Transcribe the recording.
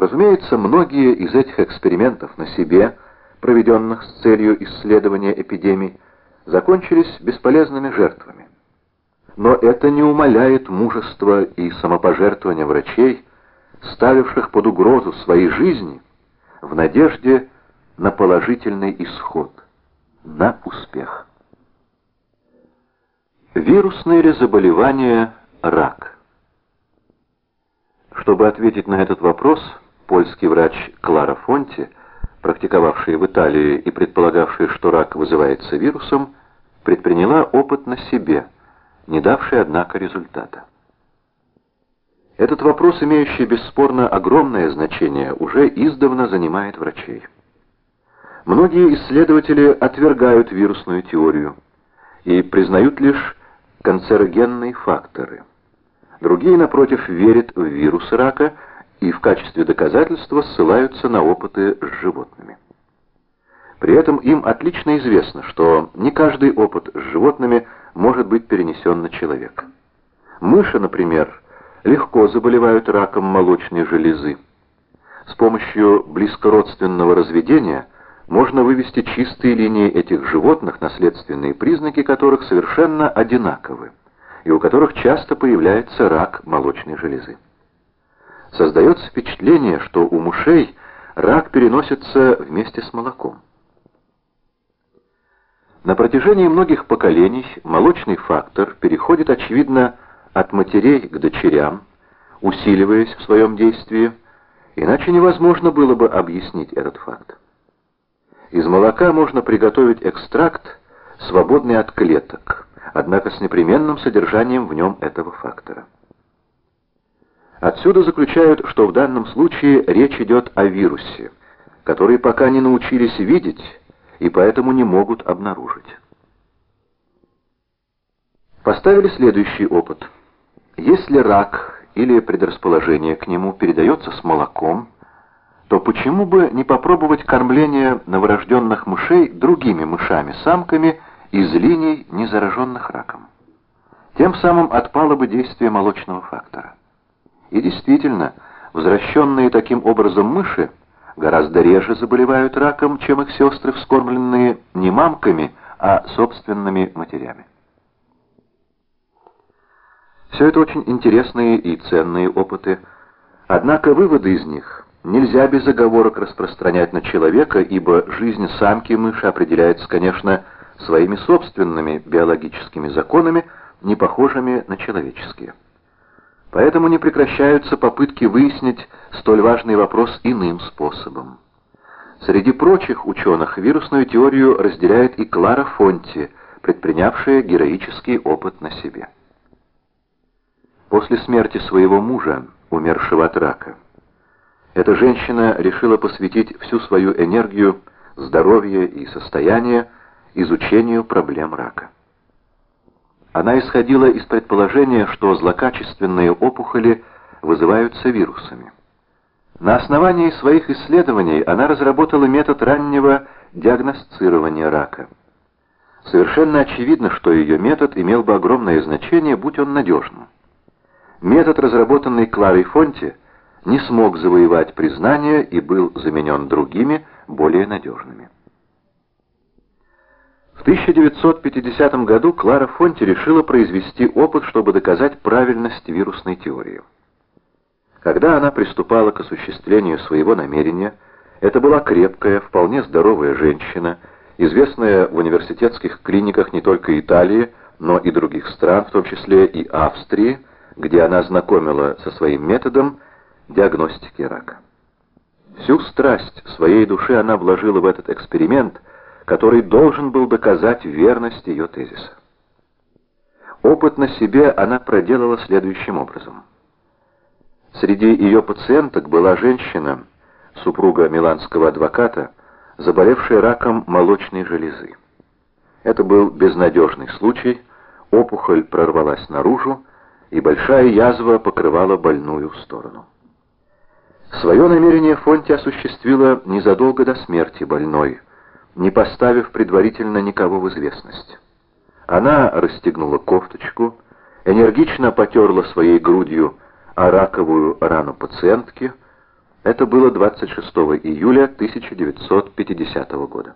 Разумеется, многие из этих экспериментов на себе, проведенных с целью исследования эпидемий, закончились бесполезными жертвами. Но это не умаляет мужества и самопожертвования врачей, ставивших под угрозу свои жизни в надежде на положительный исход, на успех. Вирусные ли заболевания – рак? Чтобы ответить на этот вопрос, польский врач Клара Фонти, практиковавший в Италии и предполагавший, что рак вызывается вирусом, предприняла опыт на себе, не давший, однако, результата. Этот вопрос, имеющий бесспорно огромное значение, уже издавна занимает врачей. Многие исследователи отвергают вирусную теорию и признают лишь канцерогенные факторы. Другие, напротив, верят в вирус рака и в качестве доказательства ссылаются на опыты с животными. При этом им отлично известно, что не каждый опыт с животными может быть перенесен на человека. Мыши, например, легко заболевают раком молочной железы. С помощью близкородственного разведения можно вывести чистые линии этих животных, наследственные признаки которых совершенно одинаковы, и у которых часто появляется рак молочной железы. Создается впечатление, что у мышей рак переносится вместе с молоком. На протяжении многих поколений молочный фактор переходит, очевидно, от матерей к дочерям, усиливаясь в своем действии, иначе невозможно было бы объяснить этот факт. Из молока можно приготовить экстракт, свободный от клеток, однако с непременным содержанием в нем этого фактора. Отсюда заключают, что в данном случае речь идет о вирусе, который пока не научились видеть и поэтому не могут обнаружить. Поставили следующий опыт. Если рак или предрасположение к нему передается с молоком, то почему бы не попробовать кормление новорожденных мышей другими мышами-самками из линий, не зараженных раком? Тем самым отпало бы действие молочного фактора. И действительно, возвращенные таким образом мыши гораздо реже заболевают раком, чем их сестры, вскормленные не мамками, а собственными матерями. Все это очень интересные и ценные опыты, однако выводы из них нельзя без оговорок распространять на человека, ибо жизнь самки мыши определяется, конечно, своими собственными биологическими законами, не похожими на человеческие. Поэтому не прекращаются попытки выяснить столь важный вопрос иным способом. Среди прочих ученых вирусную теорию разделяет и Клара Фонти, предпринявшая героический опыт на себе. После смерти своего мужа, умершего от рака, эта женщина решила посвятить всю свою энергию, здоровье и состояние изучению проблем рака. Она исходила из предположения, что злокачественные опухоли вызываются вирусами. На основании своих исследований она разработала метод раннего диагностирования рака. Совершенно очевидно, что ее метод имел бы огромное значение, будь он надежным. Метод, разработанный Кларой Фонти, не смог завоевать признание и был заменен другими, более надежными. В 1950 году Клара Фонти решила произвести опыт, чтобы доказать правильность вирусной теории. Когда она приступала к осуществлению своего намерения, это была крепкая, вполне здоровая женщина, известная в университетских клиниках не только Италии, но и других стран, в том числе и Австрии, где она знакомила со своим методом диагностики рака. Всю страсть своей души она вложила в этот эксперимент – который должен был доказать верность ее тезиса. Опыт на себе она проделала следующим образом. Среди ее пациенток была женщина, супруга миланского адвоката, заболевшая раком молочной железы. Это был безнадежный случай, опухоль прорвалась наружу, и большая язва покрывала больную сторону. Свое намерение Фонти осуществила незадолго до смерти больной, не поставив предварительно никого в известность. Она расстегнула кофточку, энергично потерла своей грудью раковую рану пациентки, Это было 26 июля 1950 года.